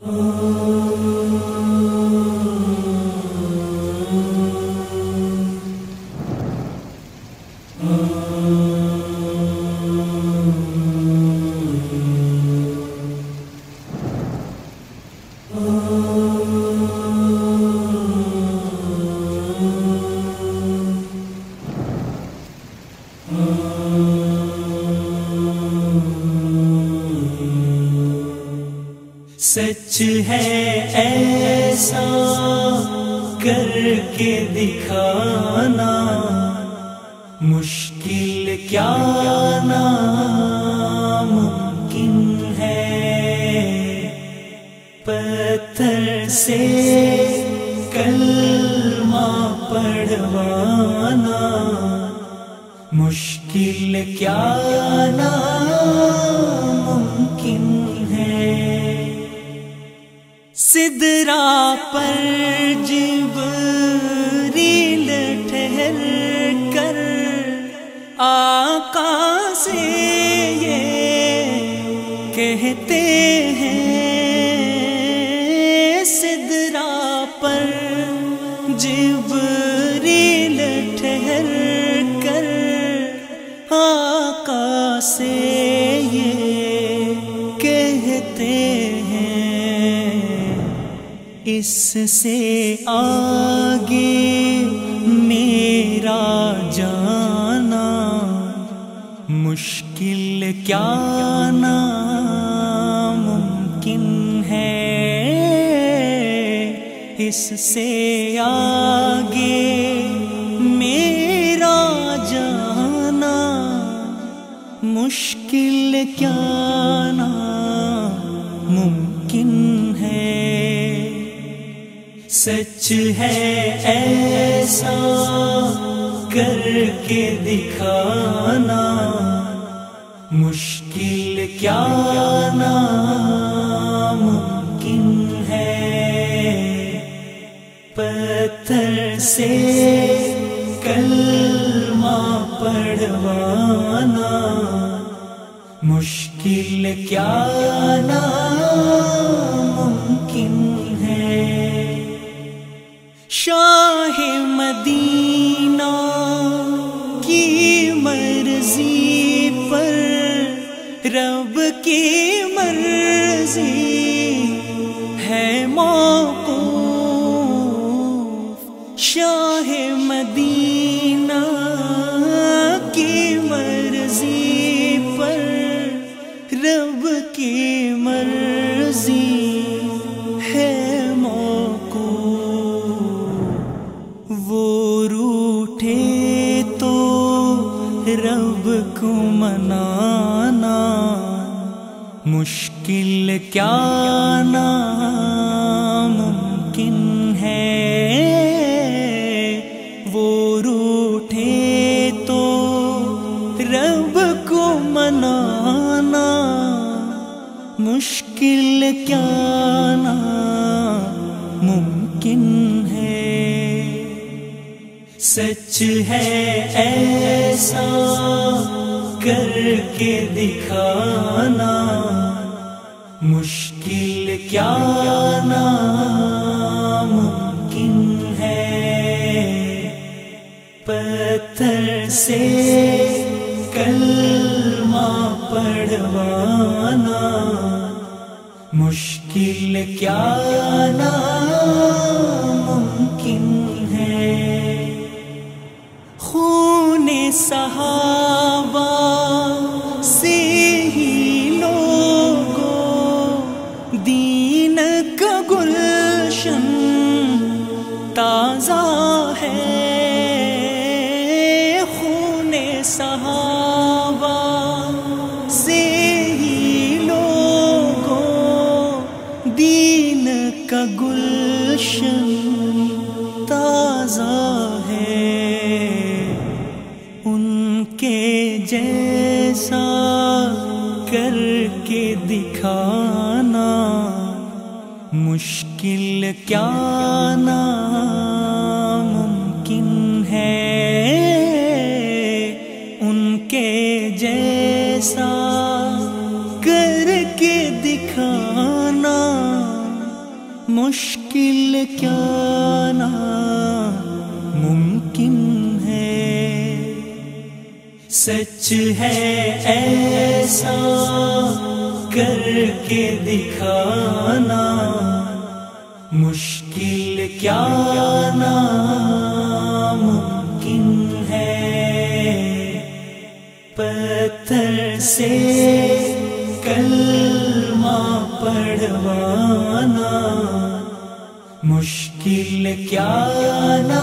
Oh سچ ہے ایسا کر کے دکھانا۔ مشکل کیا ممکن ہے؟ پتھر سے کلمہ پڑھوانا۔ مشکل کیا ممکن ہے؟ سدرا پر جب ریل ٹھہر کر۔ آقا سے یہ کہتے ہیں، سدرا پر جب ریل ٹھہر کر۔ آقا سے اس سے آگے میرا جانا مشکل کیا نا ممکن ہے؟ اس سے آگے میرا جانا مشکل کیا نا ممکن ہے سچ ہے ایسا کر کے دکھانا۔ مشکل کیا ممکن ہے؟ پتھر سے کلمہ پڑھوانا۔ مشکل کیا ممکن رب کی مرضی ہے موقوف شان مشکل کیا ممکن ہے؟ وہ روٹے تو رب کو منانا مشکل کیا ممکن ہے؟ سچ ہے ایسا کر کے دکھانا، مشکل کیا ممکن ہے؟ پتھر سے کلمہ پڑھوانا، مشکل کیا ممکن ہے؟ خون صحابہ تازہ ہے، خون صحابہ سے ہی لوگوں، دین کا گلشن تازہ ہے۔ ان کے جیسا کر کے دکھانا مشکل کیا ممکن مشکل کیا نا ممکن ہے؟ سچ ہے ایسا کر کے دکھانا مشکل کیا نا مشکل کیا نا